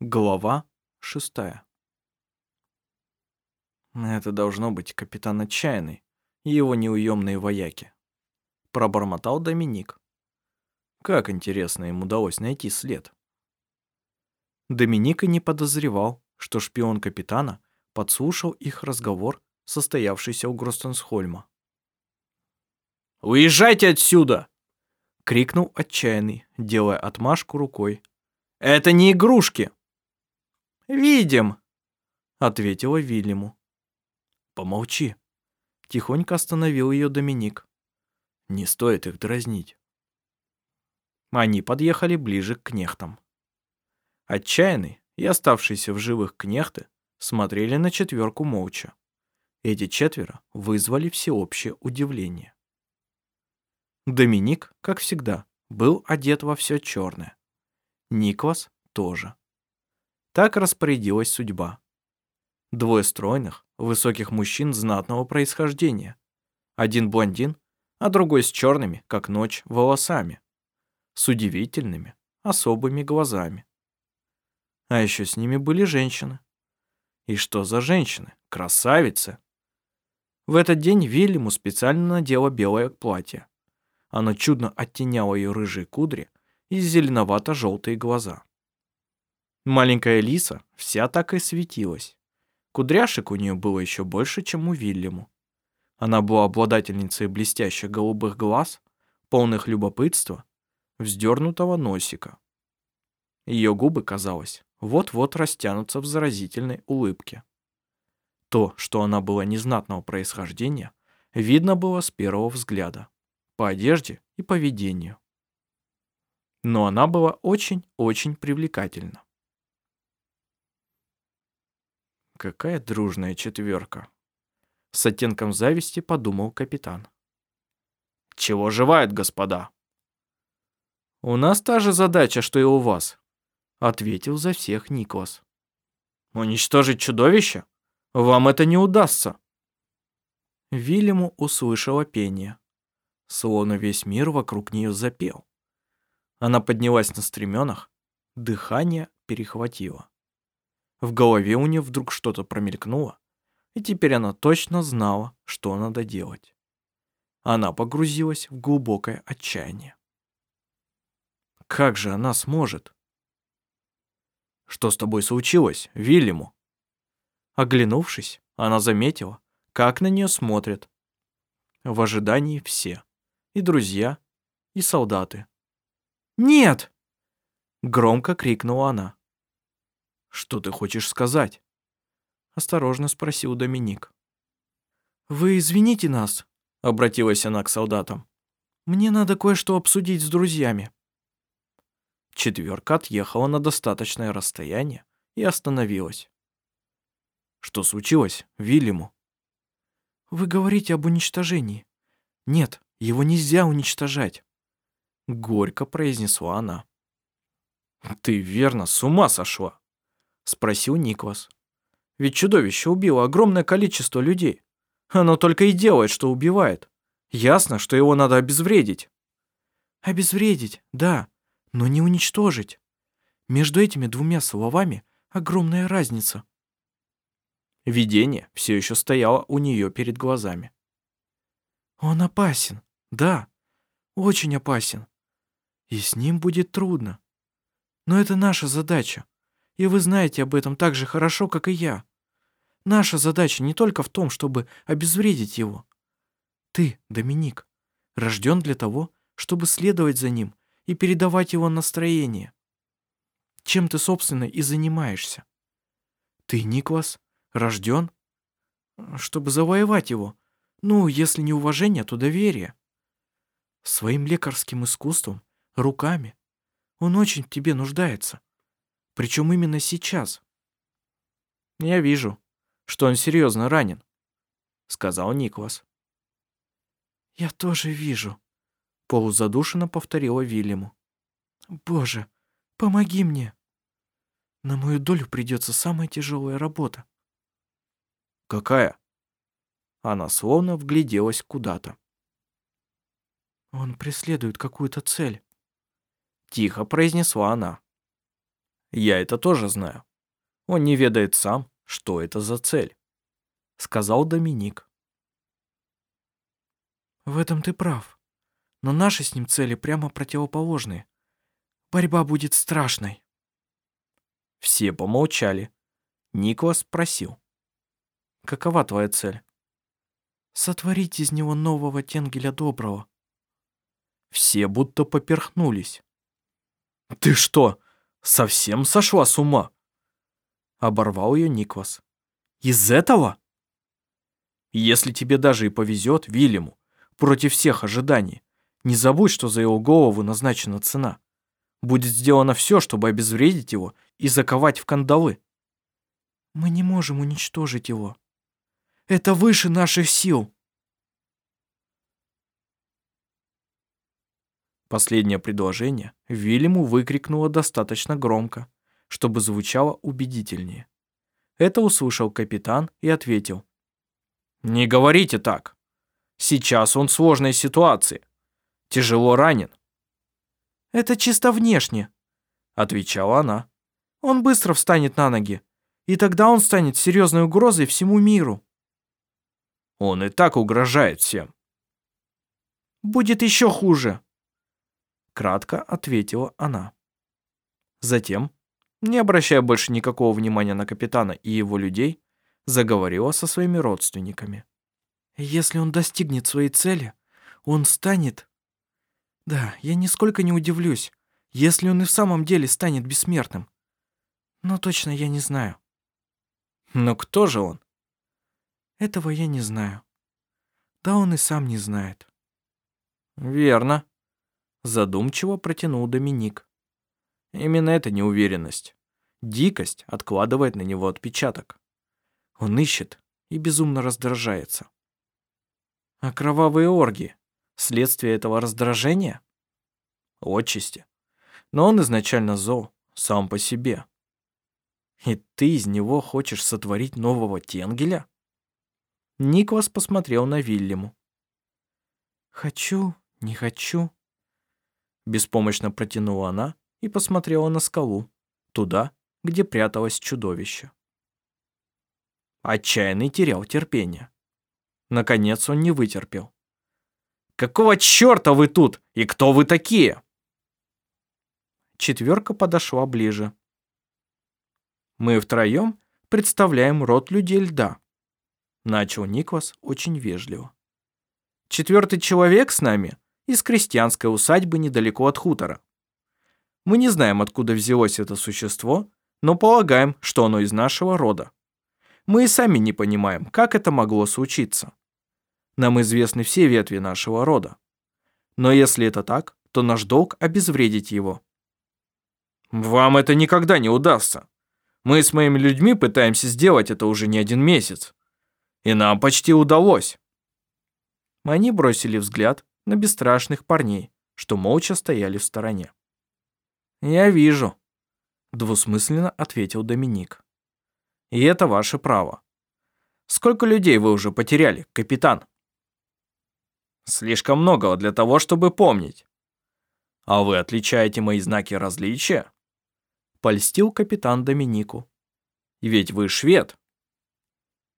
Глава шестая. Это должно быть капитан Отчаянный и его неуемные вояки. Пробормотал Доминик. Как интересно им удалось найти след. Доминик и не подозревал, что шпион капитана подслушал их разговор, состоявшийся у Гростенсхольма. «Уезжайте отсюда!» — крикнул отчаянный, делая отмашку рукой. «Это не игрушки!» «Видим», — ответила Вильяму. «Помолчи», — тихонько остановил ее Доминик. «Не стоит их дразнить». Они подъехали ближе к кнехтам. Отчаянный и оставшиеся в живых кнехты смотрели на четверку молча. Эти четверо вызвали всеобщее удивление. Доминик, как всегда, был одет во все черное. Никлас тоже. Так распорядилась судьба. Двое стройных, высоких мужчин знатного происхождения. Один блондин, а другой с черными, как ночь, волосами. С удивительными, особыми глазами. А еще с ними были женщины. И что за женщины? Красавицы! В этот день Вильяму специально надела белое платье. Оно чудно оттеняло ее рыжие кудри и зеленовато-желтые глаза. Маленькая Лиса вся так и светилась. Кудряшек у нее было еще больше, чем у Вильяму. Она была обладательницей блестящих голубых глаз, полных любопытства, вздернутого носика. Ее губы, казалось, вот-вот растянутся в заразительной улыбке. То, что она была незнатного происхождения, видно было с первого взгляда, по одежде и поведению. Но она была очень-очень привлекательна. Какая дружная четверка. С оттенком зависти подумал капитан. Чего живают, господа? У нас та же задача, что и у вас, ответил за всех Никлас. Уничтожить чудовище? Вам это не удастся. Вильяму услышала пение. Словно весь мир вокруг нее запел. Она поднялась на стременах, дыхание перехватило. В голове у нее вдруг что-то промелькнуло, и теперь она точно знала, что надо делать. Она погрузилась в глубокое отчаяние. Как же она сможет? Что с тобой случилось, Вильяму? Оглянувшись, она заметила, как на нее смотрят. В ожидании все. И друзья, и солдаты. «Нет!» Громко крикнула она. «Что ты хочешь сказать?» Осторожно спросил Доминик. «Вы извините нас», — обратилась она к солдатам. «Мне надо кое-что обсудить с друзьями». Четверка отъехала на достаточное расстояние и остановилась. «Что случилось, Вильяму?» «Вы говорите об уничтожении. Нет, его нельзя уничтожать», — горько произнесла она. «Ты верно с ума сошла?» Спросил Никвас. Ведь чудовище убило огромное количество людей. Оно только и делает, что убивает. Ясно, что его надо обезвредить. Обезвредить, да, но не уничтожить. Между этими двумя словами огромная разница. Видение все еще стояло у нее перед глазами. Он опасен, да, очень опасен. И с ним будет трудно. Но это наша задача и вы знаете об этом так же хорошо, как и я. Наша задача не только в том, чтобы обезвредить его. Ты, Доминик, рожден для того, чтобы следовать за ним и передавать его настроение. Чем ты, собственно, и занимаешься. Ты, Никлас, рожден, чтобы завоевать его. Ну, если не уважение, то доверие. Своим лекарским искусством, руками. Он очень в тебе нуждается. Причем именно сейчас. Я вижу, что он серьезно ранен, сказал Никлас. Я тоже вижу, полузадушенно повторила Вильяму. Боже, помоги мне. На мою долю придется самая тяжелая работа. Какая? Она словно вгляделась куда-то. Он преследует какую-то цель. Тихо произнесла она. Я это тоже знаю. Он не ведает сам, что это за цель, сказал Доминик. В этом ты прав. Но наши с ним цели прямо противоположные. Борьба будет страшной. Все помолчали. Николас спросил. Какова твоя цель? Сотворить из него нового Тенгеля Доброго. Все будто поперхнулись. Ты что, совсем сошла с ума? Оборвал ее Никвас. Из этого? Если тебе даже и повезет Вильяму, против всех ожиданий, не забудь, что за его голову назначена цена. Будет сделано все, чтобы обезвредить его и заковать в кандалы. Мы не можем уничтожить его. Это выше наших сил. Последнее предложение Вильяму выкрикнуло достаточно громко, чтобы звучало убедительнее. Это услышал капитан и ответил. «Не говорите так. Сейчас он в сложной ситуации. Тяжело ранен». «Это чисто внешне», — отвечала она. «Он быстро встанет на ноги, и тогда он станет серьезной угрозой всему миру». «Он и так угрожает всем». «Будет еще хуже», — кратко ответила она. Затем не обращая больше никакого внимания на капитана и его людей, заговорила со своими родственниками. «Если он достигнет своей цели, он станет... Да, я нисколько не удивлюсь, если он и в самом деле станет бессмертным. Но точно я не знаю». «Но кто же он?» «Этого я не знаю. Да он и сам не знает». «Верно», — задумчиво протянул Доминик. Именно эта неуверенность, дикость откладывает на него отпечаток. Он ищет и безумно раздражается. А кровавые оргии – следствие этого раздражения? Отчасти. Но он изначально зол, сам по себе. И ты из него хочешь сотворить нового Тенгеля? Никвас посмотрел на Вильяму. «Хочу, не хочу», – беспомощно протянула она, и посмотрела на скалу, туда, где пряталось чудовище. Отчаянный терял терпение. Наконец он не вытерпел. «Какого черта вы тут? И кто вы такие?» Четверка подошла ближе. «Мы втроем представляем род людей льда», начал Никвас очень вежливо. «Четвертый человек с нами из крестьянской усадьбы недалеко от хутора. Мы не знаем, откуда взялось это существо, но полагаем, что оно из нашего рода. Мы и сами не понимаем, как это могло случиться. Нам известны все ветви нашего рода. Но если это так, то наш долг обезвредить его. Вам это никогда не удастся. Мы с моими людьми пытаемся сделать это уже не один месяц. И нам почти удалось. Они бросили взгляд на бесстрашных парней, что молча стояли в стороне. «Я вижу», — двусмысленно ответил Доминик. «И это ваше право. Сколько людей вы уже потеряли, капитан?» «Слишком многого для того, чтобы помнить». «А вы отличаете мои знаки различия?» Польстил капитан Доминику. «Ведь вы швед».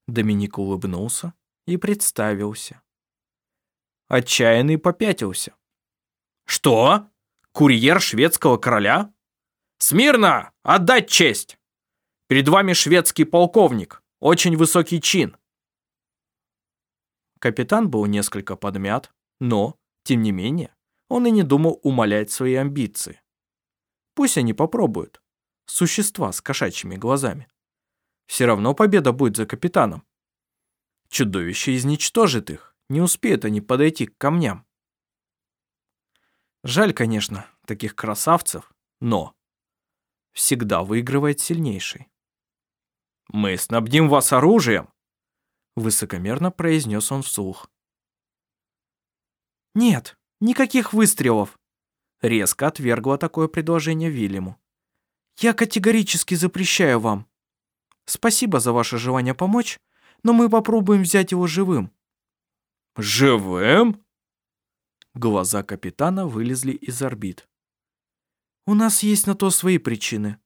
Доминик улыбнулся и представился. Отчаянный попятился. «Что?» Курьер шведского короля? Смирно! Отдать честь! Перед вами шведский полковник, очень высокий чин. Капитан был несколько подмят, но, тем не менее, он и не думал умалять свои амбиции. Пусть они попробуют. Существа с кошачьими глазами. Все равно победа будет за капитаном. Чудовище изничтожит их, не успеют они подойти к камням. Жаль, конечно, таких красавцев, но всегда выигрывает сильнейший. «Мы снабдим вас оружием!» Высокомерно произнес он вслух. «Нет, никаких выстрелов!» Резко отвергла такое предложение Вильяму. «Я категорически запрещаю вам. Спасибо за ваше желание помочь, но мы попробуем взять его живым». «Живым?» Глаза капитана вылезли из орбит. «У нас есть на то свои причины.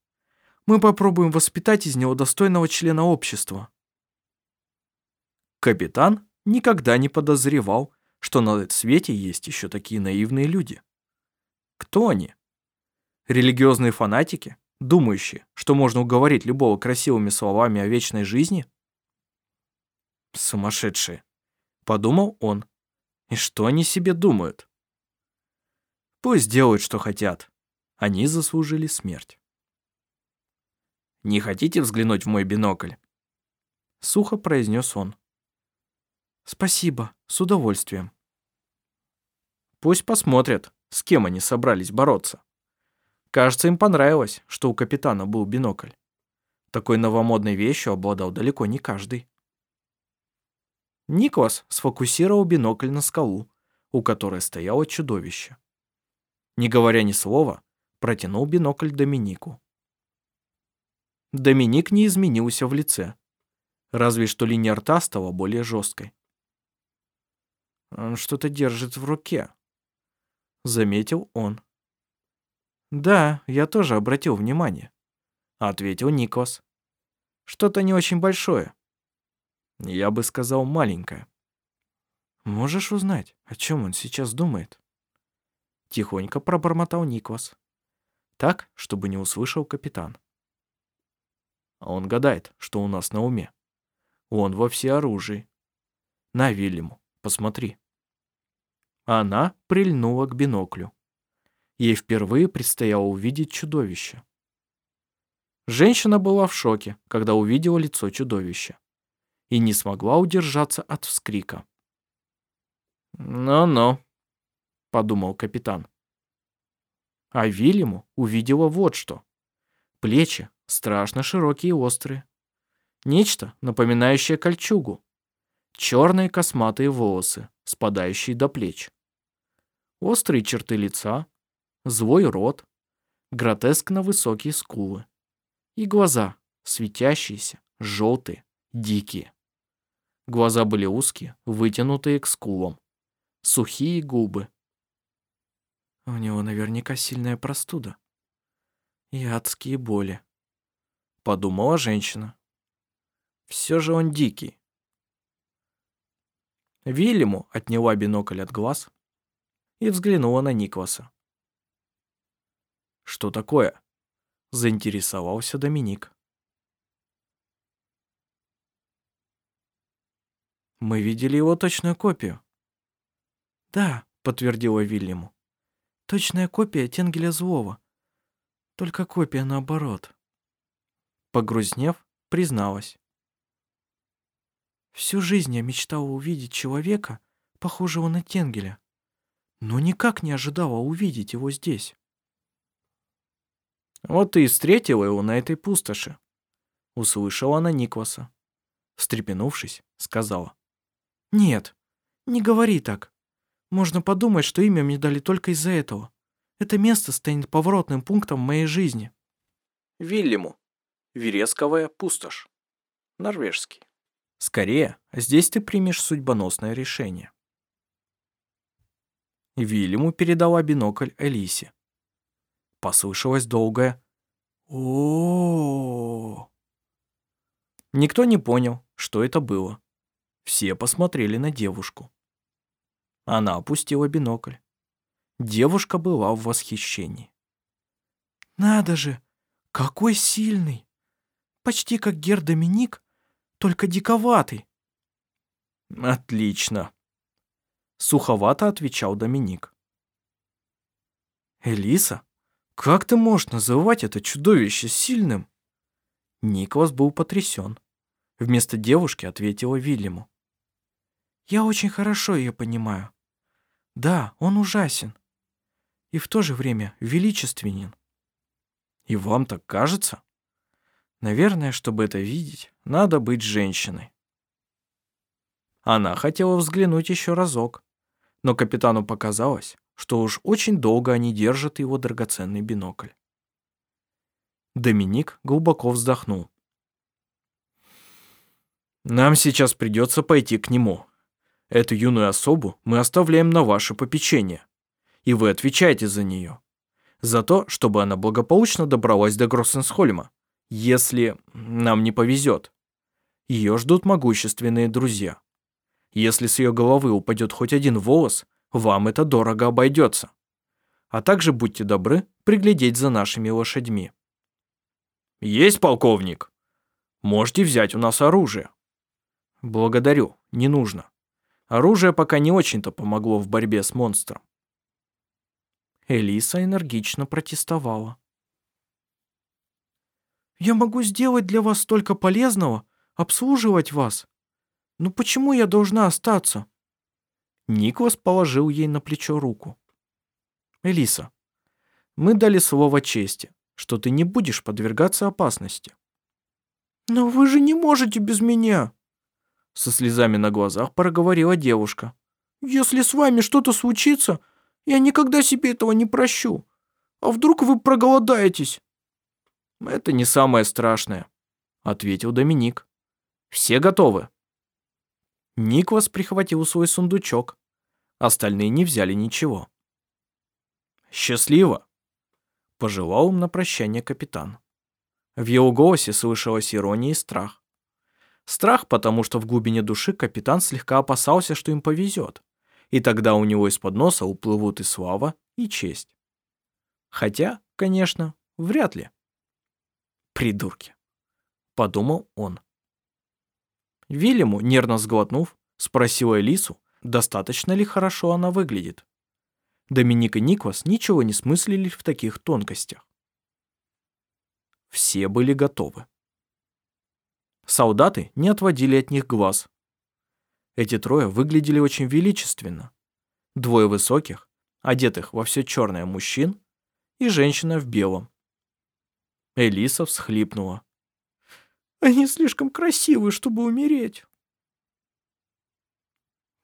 Мы попробуем воспитать из него достойного члена общества». Капитан никогда не подозревал, что на свете есть еще такие наивные люди. Кто они? Религиозные фанатики, думающие, что можно уговорить любого красивыми словами о вечной жизни? Сумасшедшие, подумал он. И что они себе думают? Пусть делают, что хотят. Они заслужили смерть. «Не хотите взглянуть в мой бинокль?» Сухо произнес он. «Спасибо, с удовольствием». Пусть посмотрят, с кем они собрались бороться. Кажется, им понравилось, что у капитана был бинокль. Такой новомодной вещью обладал далеко не каждый. Николас сфокусировал бинокль на скалу, у которой стояло чудовище. Не говоря ни слова, протянул бинокль Доминику. Доминик не изменился в лице, разве что линия рта стала более жесткой. «Он что-то держит в руке», — заметил он. «Да, я тоже обратил внимание», — ответил Никос. «Что-то не очень большое. Я бы сказал, маленькое». «Можешь узнать, о чем он сейчас думает?» Тихонько пробормотал Никос. Так, чтобы не услышал капитан. А он гадает, что у нас на уме. Он во всеоружии. На, Вильяму, посмотри. Она прильнула к биноклю. Ей впервые предстояло увидеть чудовище. Женщина была в шоке, когда увидела лицо чудовища, и не смогла удержаться от вскрика. «Ну-ну», — подумал капитан. А Вильяму увидела вот что. Плечи страшно широкие и острые. Нечто, напоминающее кольчугу. Черные косматые волосы, спадающие до плеч острые черты лица, злой рот, гротескно высокие скулы и глаза, светящиеся, желтые, дикие. Глаза были узкие, вытянутые к скулам, сухие губы. У него наверняка сильная простуда и адские боли, подумала женщина. Все же он дикий. Вильяму отняла бинокль от глаз, и взглянула на Никваса. «Что такое?» – заинтересовался Доминик. «Мы видели его точную копию». «Да», – подтвердила Вильяму. «Точная копия Тенгеля Злого. Только копия наоборот». Погрузнев, призналась. «Всю жизнь я мечтала увидеть человека, похожего на Тенгеля но никак не ожидала увидеть его здесь. «Вот ты и встретила его на этой пустоши», — услышала она Никваса. Встрепенувшись, сказала. «Нет, не говори так. Можно подумать, что имя мне дали только из-за этого. Это место станет поворотным пунктом в моей жизни». Вильяму. Вересковая пустошь. Норвежский. Скорее, здесь ты примешь судьбоносное решение. Вильяму передала бинокль Элисе. Послышалось долгое о, Никто не понял, что это было. Все посмотрели на девушку. Она опустила бинокль. Девушка была в восхищении. «Надо же, какой сильный! Почти как Гер Доминик, только диковатый!» «Отлично!» Суховато отвечал Доминик. «Элиса, как ты можешь называть это чудовище сильным?» Николас был потрясен. Вместо девушки ответила Вильяму. «Я очень хорошо ее понимаю. Да, он ужасен. И в то же время величественен. И вам так кажется? Наверное, чтобы это видеть, надо быть женщиной. Она хотела взглянуть еще разок, но капитану показалось, что уж очень долго они держат его драгоценный бинокль. Доминик глубоко вздохнул. «Нам сейчас придется пойти к нему. Эту юную особу мы оставляем на ваше попечение, и вы отвечаете за нее. За то, чтобы она благополучно добралась до Гроссенсхольма Если нам не повезет, ее ждут могущественные друзья. Если с ее головы упадет хоть один волос, вам это дорого обойдется. А также будьте добры приглядеть за нашими лошадьми. Есть, полковник. Можете взять у нас оружие. Благодарю, не нужно. Оружие пока не очень-то помогло в борьбе с монстром. Элиса энергично протестовала. «Я могу сделать для вас столько полезного, обслуживать вас. Но почему я должна остаться?» Никлас положил ей на плечо руку. «Элиса, мы дали слово чести, что ты не будешь подвергаться опасности». «Но вы же не можете без меня!» Со слезами на глазах проговорила девушка. «Если с вами что-то случится, я никогда себе этого не прощу. А вдруг вы проголодаетесь?» «Это не самое страшное», — ответил Доминик. «Все готовы?» Никвас прихватил свой сундучок. Остальные не взяли ничего. «Счастливо!» — пожелал им на прощание капитан. В его голосе слышалась ирония и страх. Страх, потому что в глубине души капитан слегка опасался, что им повезет, и тогда у него из-под носа уплывут и слава, и честь. Хотя, конечно, вряд ли. «Придурки!» — подумал он. Вильяму, нервно сглотнув, спросила Элису, достаточно ли хорошо она выглядит. Доминик и Никвас ничего не смыслили в таких тонкостях. Все были готовы. Солдаты не отводили от них глаз. Эти трое выглядели очень величественно. Двое высоких, одетых во все черное мужчин, и женщина в белом. Элиса всхлипнула. «Они слишком красивы, чтобы умереть».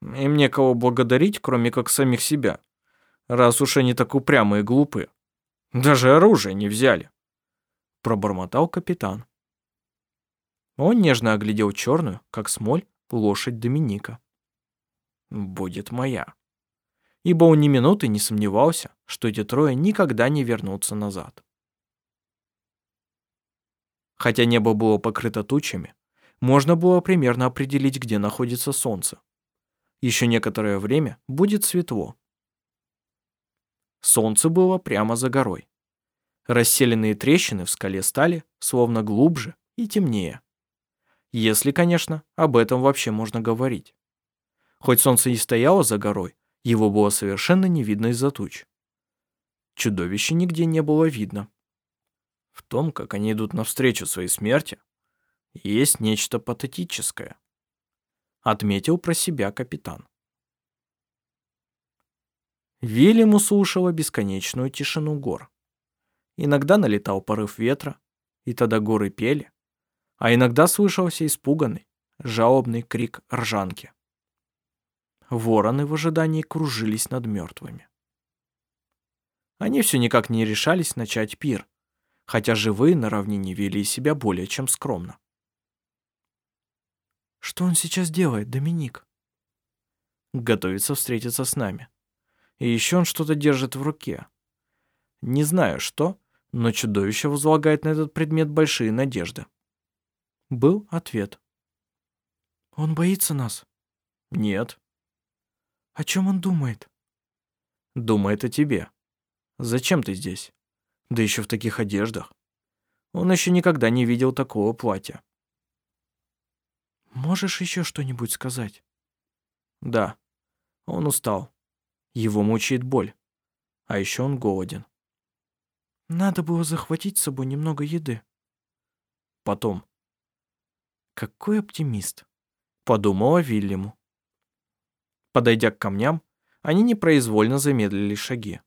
Им некого благодарить, кроме как самих себя, раз уж они так упрямые и глупы. Даже оружие не взяли. Пробормотал капитан. Он нежно оглядел черную, как смоль, лошадь Доминика. «Будет моя». Ибо он ни минуты не сомневался, что эти трое никогда не вернутся назад. Хотя небо было покрыто тучами, можно было примерно определить, где находится солнце. Еще некоторое время будет светло. Солнце было прямо за горой. Расселенные трещины в скале стали словно глубже и темнее. Если, конечно, об этом вообще можно говорить. Хоть солнце и стояло за горой, его было совершенно не видно из-за туч. Чудовища нигде не было видно. В том, как они идут навстречу своей смерти, есть нечто патетическое. Отметил про себя капитан. Вильяму слушала бесконечную тишину гор. Иногда налетал порыв ветра, и тогда горы пели, а иногда слышался испуганный, жалобный крик ржанки. Вороны в ожидании кружились над мертвыми. Они все никак не решались начать пир, хотя живые на равнине вели себя более чем скромно. «Что он сейчас делает, Доминик?» «Готовится встретиться с нами. И еще он что-то держит в руке. Не знаю что, но чудовище возлагает на этот предмет большие надежды». Был ответ. «Он боится нас?» «Нет». «О чем он думает?» «Думает о тебе. Зачем ты здесь? Да еще в таких одеждах. Он еще никогда не видел такого платья». «Можешь еще что-нибудь сказать?» «Да. Он устал. Его мучает боль. А еще он голоден». «Надо было захватить с собой немного еды». «Потом. Какой оптимист, подумала Вильяму. Подойдя к камням, они непроизвольно замедлили шаги.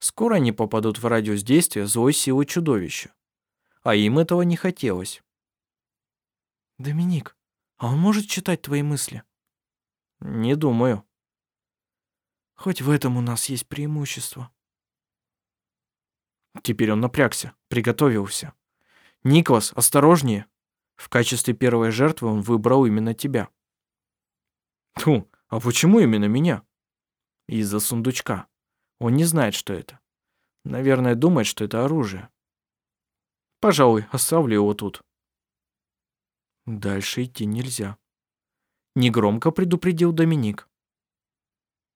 Скоро они попадут в радиус действия злой силы чудовища. А им этого не хотелось. «Доминик, а он может читать твои мысли?» «Не думаю». «Хоть в этом у нас есть преимущество». Теперь он напрягся, приготовился. «Николас, осторожнее!» В качестве первой жертвы он выбрал именно тебя. Тьфу, а почему именно меня? Из-за сундучка. Он не знает, что это. Наверное, думает, что это оружие. Пожалуй, оставлю его тут. Дальше идти нельзя. Негромко предупредил Доминик.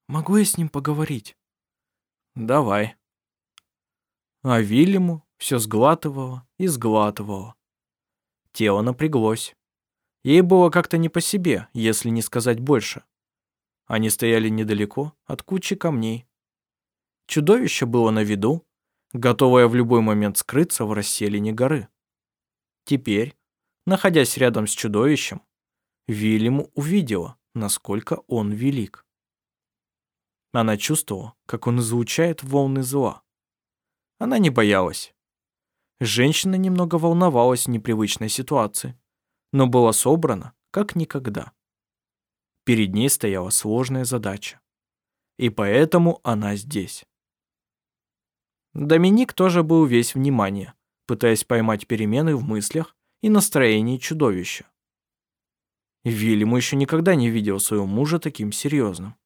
Могу я с ним поговорить? Давай. А Вильяму все сглатывало и сглатывало. Тело напряглось. Ей было как-то не по себе, если не сказать больше. Они стояли недалеко от кучи камней. Чудовище было на виду, готовое в любой момент скрыться в расселине горы. Теперь, находясь рядом с чудовищем, Вильям увидела, насколько он велик. Она чувствовала, как он излучает волны зла. Она не боялась. Женщина немного волновалась в непривычной ситуации, но была собрана, как никогда. Перед ней стояла сложная задача. И поэтому она здесь. Доминик тоже был весь внимание, пытаясь поймать перемены в мыслях и настроении чудовища. Вильяму еще никогда не видел своего мужа таким серьезным.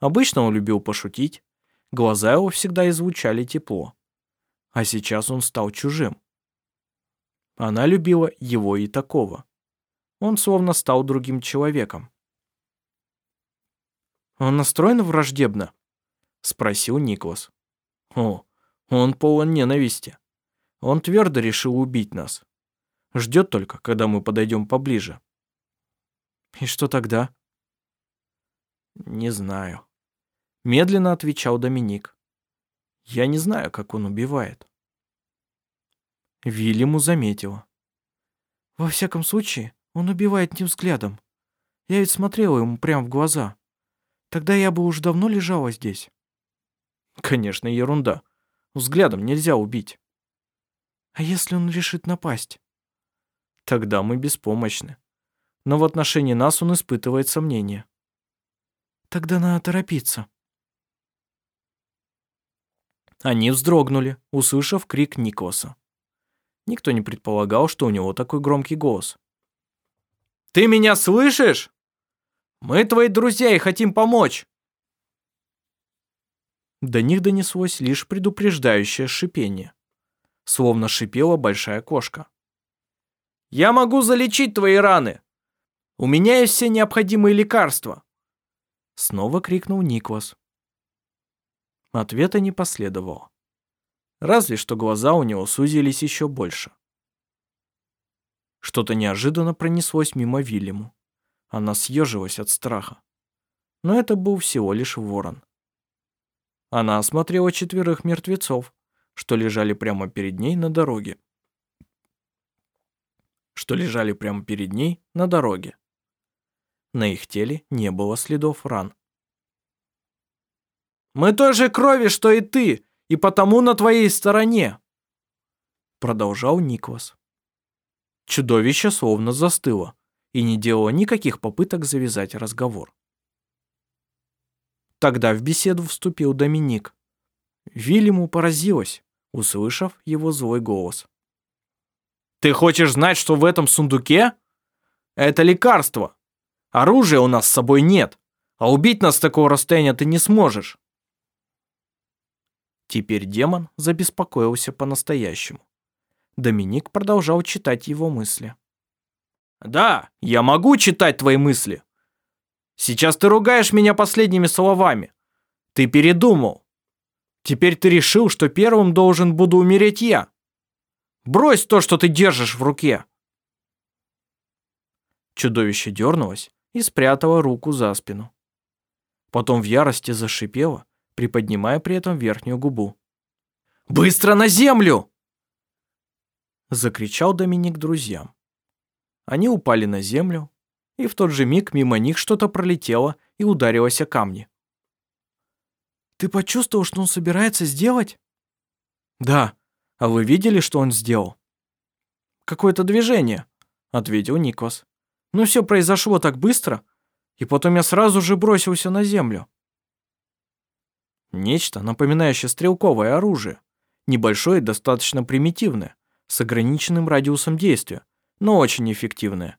Обычно он любил пошутить, глаза его всегда излучали тепло. А сейчас он стал чужим. Она любила его и такого. Он словно стал другим человеком. «Он настроен враждебно?» — спросил Николас. «О, он полон ненависти. Он твердо решил убить нас. Ждет только, когда мы подойдем поближе». «И что тогда?» «Не знаю», — медленно отвечал Доминик. «Я не знаю, как он убивает». Вильяму заметила. «Во всяком случае, он убивает не взглядом. Я ведь смотрела ему прямо в глаза. Тогда я бы уж давно лежала здесь». «Конечно, ерунда. Взглядом нельзя убить». «А если он решит напасть?» «Тогда мы беспомощны. Но в отношении нас он испытывает сомнения». «Тогда надо торопиться». Они вздрогнули, услышав крик Николаса. Никто не предполагал, что у него такой громкий голос. «Ты меня слышишь? Мы твои друзья и хотим помочь!» До них донеслось лишь предупреждающее шипение. Словно шипела большая кошка. «Я могу залечить твои раны! У меня есть все необходимые лекарства!» Снова крикнул Никлас. Ответа не последовало. Разве что глаза у него сузились еще больше. Что-то неожиданно пронеслось мимо Вильяму. Она съежилась от страха. Но это был всего лишь ворон. Она осмотрела четверых мертвецов, что лежали прямо перед ней на дороге. Что лежали прямо перед ней на дороге. На их теле не было следов ран. «Мы той же крови, что и ты!» и потому на твоей стороне!» Продолжал Никвас. Чудовище словно застыло и не делало никаких попыток завязать разговор. Тогда в беседу вступил Доминик. Вильяму поразилась, услышав его злой голос. «Ты хочешь знать, что в этом сундуке? Это лекарство. Оружия у нас с собой нет, а убить нас с такого расстояния ты не сможешь. Теперь демон забеспокоился по-настоящему. Доминик продолжал читать его мысли. «Да, я могу читать твои мысли. Сейчас ты ругаешь меня последними словами. Ты передумал. Теперь ты решил, что первым должен буду умереть я. Брось то, что ты держишь в руке». Чудовище дернулось и спрятало руку за спину. Потом в ярости зашипело приподнимая при этом верхнюю губу. «Быстро на землю!» Закричал Доминик друзьям. Они упали на землю, и в тот же миг мимо них что-то пролетело и ударилось о камни. «Ты почувствовал, что он собирается сделать?» «Да. А вы видели, что он сделал?» «Какое-то движение», — ответил Никос. «Но все произошло так быстро, и потом я сразу же бросился на землю». Нечто, напоминающее стрелковое оружие. Небольшое и достаточно примитивное, с ограниченным радиусом действия, но очень эффективное.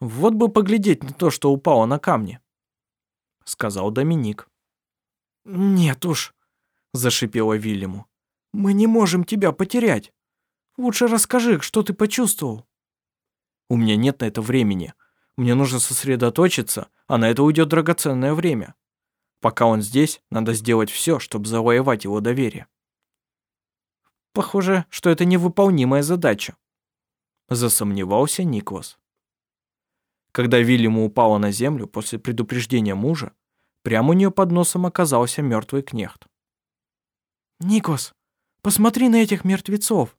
Вот бы поглядеть на то, что упало на камни, сказал Доминик. Нет уж, зашипела Вильяму. Мы не можем тебя потерять. Лучше расскажи, что ты почувствовал. У меня нет на это времени. Мне нужно сосредоточиться, а на это уйдет драгоценное время. Пока он здесь, надо сделать все, чтобы завоевать его доверие. Похоже, что это невыполнимая задача. Засомневался Никлас. Когда Вильяму упала на землю после предупреждения мужа, прямо у нее под носом оказался мертвый кнехт. «Никос, посмотри на этих мертвецов.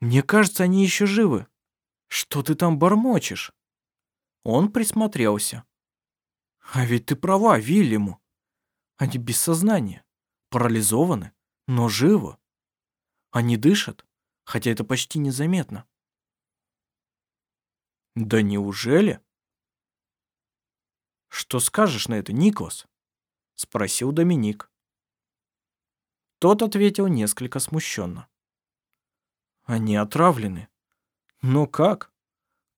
Мне кажется, они еще живы. Что ты там бормочешь?» Он присмотрелся. «А ведь ты права, Вильяму. Они без сознания, парализованы, но живы. Они дышат, хотя это почти незаметно». «Да неужели?» «Что скажешь на это, Никос?» — спросил Доминик. Тот ответил несколько смущенно. «Они отравлены. Но как?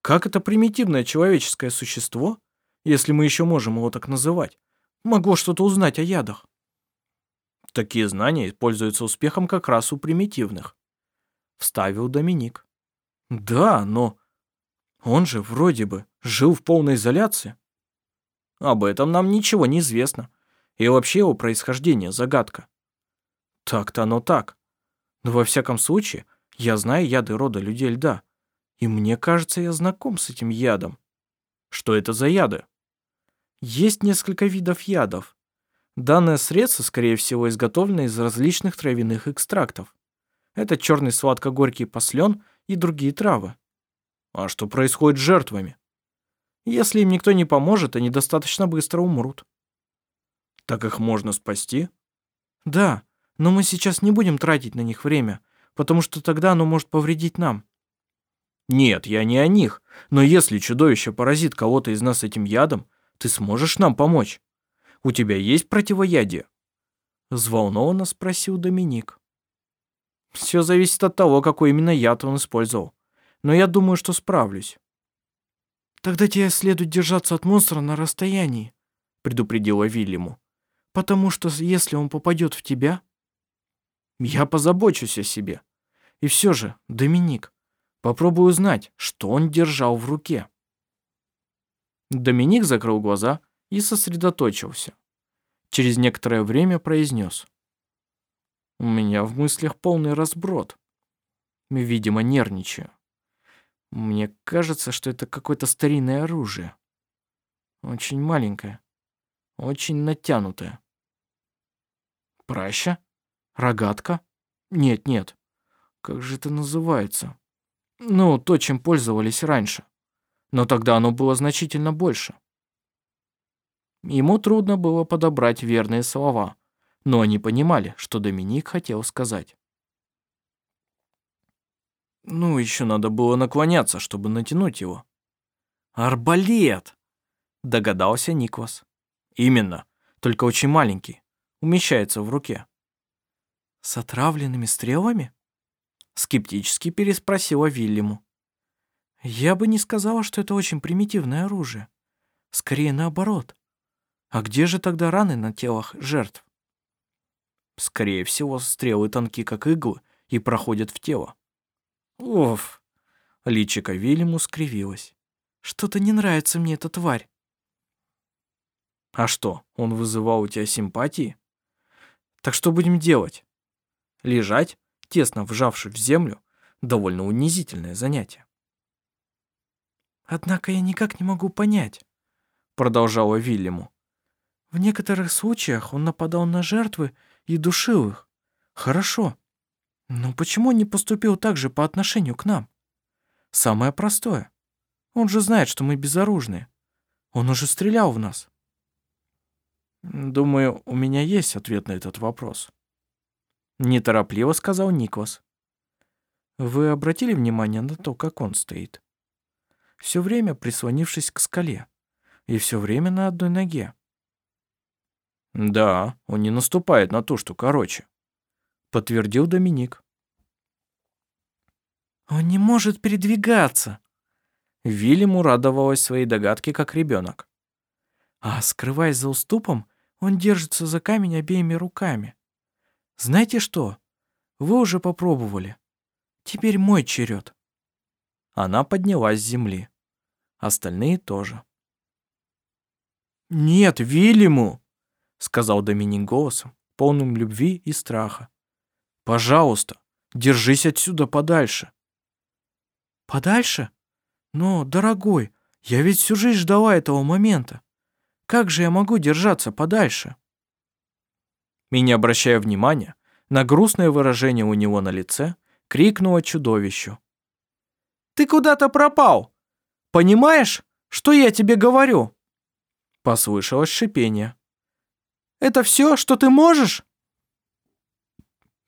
Как это примитивное человеческое существо, если мы еще можем его так называть, могло что-то узнать о ядах?» Такие знания пользуются успехом как раз у примитивных. Вставил Доминик. Да, но он же вроде бы жил в полной изоляции. Об этом нам ничего не известно. И вообще его происхождение загадка. Так-то оно так. Но во всяком случае, я знаю яды рода людей льда. И мне кажется, я знаком с этим ядом. Что это за яды? Есть несколько видов ядов. Данное средство, скорее всего, изготовлено из различных травяных экстрактов. Это черный сладко-горький послен и другие травы. А что происходит с жертвами? Если им никто не поможет, они достаточно быстро умрут. Так их можно спасти? Да, но мы сейчас не будем тратить на них время, потому что тогда оно может повредить нам. Нет, я не о них. Но если чудовище поразит кого-то из нас этим ядом, ты сможешь нам помочь? У тебя есть противоядие? Взволнованно спросил Доминик. Все зависит от того, какой именно яд он использовал. Но я думаю, что справлюсь. «Тогда тебе следует держаться от монстра на расстоянии», — предупредила Вильяму. «Потому что если он попадет в тебя...» «Я позабочусь о себе. И все же, Доминик, попробую узнать, что он держал в руке». Доминик закрыл глаза и сосредоточился. Через некоторое время произнес. «У меня в мыслях полный разброд. Видимо, нервничаю. Мне кажется, что это какое-то старинное оружие. Очень маленькое. Очень натянутое. Праща? Рогатка? Нет, нет. Как же это называется? Ну, то, чем пользовались раньше. Но тогда оно было значительно больше. Ему трудно было подобрать верные слова, но они понимали, что Доминик хотел сказать. Ну, еще надо было наклоняться, чтобы натянуть его. «Арбалет!» — догадался Никвас. «Именно, только очень маленький, умещается в руке». «С отравленными стрелами?» — скептически переспросила Вильяму. «Я бы не сказала, что это очень примитивное оружие. Скорее наоборот. А где же тогда раны на телах жертв?» «Скорее всего, стрелы тонки, как иглы, и проходят в тело. Оф. Личико Вильяму скривилось. Что-то не нравится мне эта тварь. А что, он вызывал у тебя симпатии? Так что будем делать? Лежать, тесно вжавшись в землю, довольно унизительное занятие. Однако я никак не могу понять, продолжала Вильяму. В некоторых случаях он нападал на жертвы и душил их. Хорошо. Но почему он не поступил так же по отношению к нам? Самое простое. Он же знает, что мы безоружные. Он уже стрелял в нас. Думаю, у меня есть ответ на этот вопрос. Неторопливо сказал Никвас. Вы обратили внимание на то, как он стоит? Все время прислонившись к скале. И все время на одной ноге. Да, он не наступает на ту, что короче подтвердил Доминик. Он не может передвигаться. Вильяму радовалась своей догадке, как ребенок. А скрываясь за уступом, он держится за камень обеими руками. Знаете что? Вы уже попробовали. Теперь мой черед. Она поднялась с земли. Остальные тоже. «Нет, Вильяму!» — сказал Доминик голосом, полным любви и страха. «Пожалуйста, держись отсюда подальше». «Подальше? Но, дорогой, я ведь всю жизнь ждала этого момента. Как же я могу держаться подальше?» И не обращая внимания на грустное выражение у него на лице, крикнула чудовищу. «Ты куда-то пропал! Понимаешь, что я тебе говорю?» Послышалось шипение. «Это все, что ты можешь?»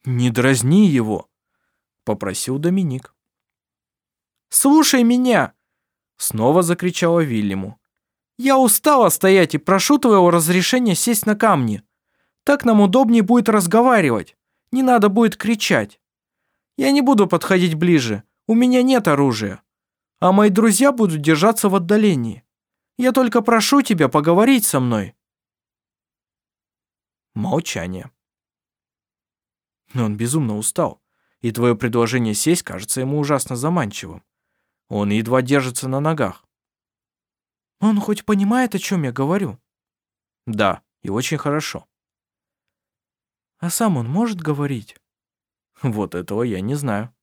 «Не дразни его», — попросил Доминик. «Слушай меня!» — снова закричала Вильяму. «Я устала стоять и прошу твоего разрешения сесть на камни. Так нам удобнее будет разговаривать. Не надо будет кричать. Я не буду подходить ближе. У меня нет оружия. А мои друзья будут держаться в отдалении. Я только прошу тебя поговорить со мной». Молчание. Но он безумно устал, и твое предложение сесть кажется ему ужасно заманчивым. Он едва держится на ногах. Он хоть понимает, о чем я говорю? Да, и очень хорошо. А сам он может говорить? Вот этого я не знаю.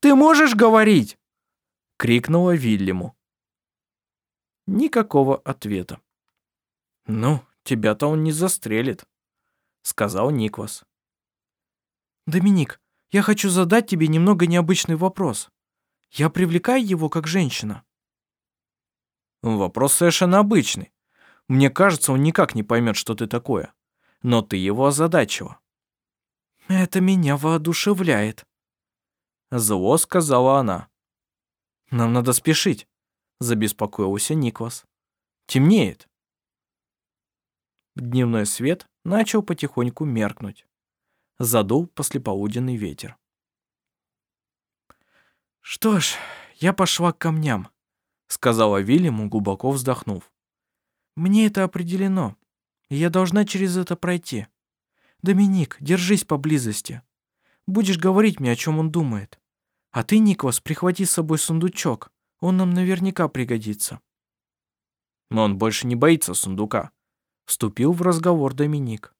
Ты можешь говорить? Крикнула Вильяму. Никакого ответа. Ну, тебя-то он не застрелит, сказал Никвас. Доминик, я хочу задать тебе немного необычный вопрос. Я привлекаю его как женщина. Вопрос совершенно обычный. Мне кажется, он никак не поймет, что ты такое но ты его озадачила». «Это меня воодушевляет», — зло сказала она. «Нам надо спешить», — забеспокоился Никвас. «Темнеет». Дневной свет начал потихоньку меркнуть. Задул послеполуденный ветер. «Что ж, я пошла к камням», — сказала Вильяму, глубоко вздохнув. «Мне это определено я должна через это пройти. Доминик, держись поблизости. Будешь говорить мне, о чем он думает. А ты, Никвас, прихвати с собой сундучок. Он нам наверняка пригодится. Но он больше не боится сундука. Вступил в разговор Доминик.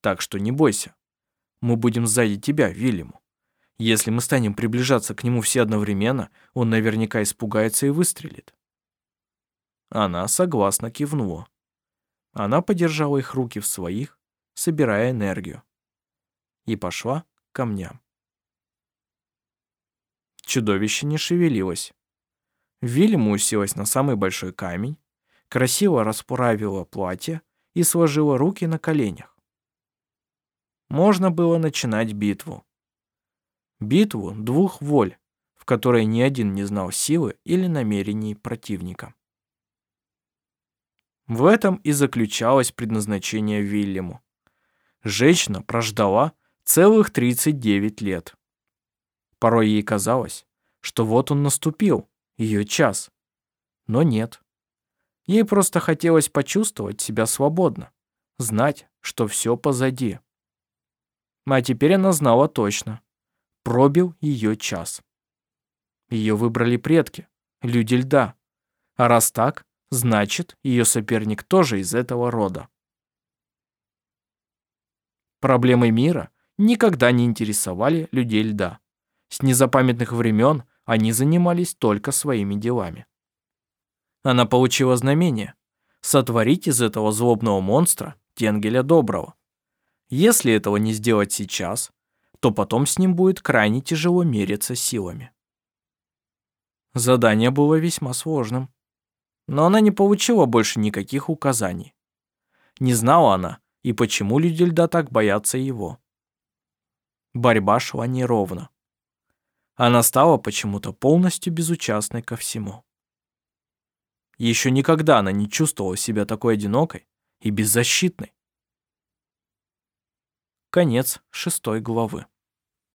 Так что не бойся. Мы будем сзади тебя, Вильяму. Если мы станем приближаться к нему все одновременно, он наверняка испугается и выстрелит. Она согласно кивнула. Она подержала их руки в своих, собирая энергию. И пошла к камням. Чудовище не шевелилось. Вильям уселась на самый большой камень, красиво расправила платье и сложила руки на коленях. Можно было начинать битву. Битву двух воль, в которой ни один не знал силы или намерений противника. В этом и заключалось предназначение Вильяму. Женщина прождала целых 39 лет. Порой ей казалось, что вот он наступил, ее час. Но нет. Ей просто хотелось почувствовать себя свободно, знать, что все позади. А теперь она знала точно. Пробил ее час. Ее выбрали предки, люди льда. А раз так, Значит, ее соперник тоже из этого рода. Проблемы мира никогда не интересовали людей льда. С незапамятных времен они занимались только своими делами. Она получила знамение сотворить из этого злобного монстра Тенгеля Доброго. Если этого не сделать сейчас, то потом с ним будет крайне тяжело мериться силами. Задание было весьма сложным но она не получила больше никаких указаний. Не знала она, и почему люди льда так боятся его. Борьба шла неровно. Она стала почему-то полностью безучастной ко всему. Еще никогда она не чувствовала себя такой одинокой и беззащитной. Конец шестой главы.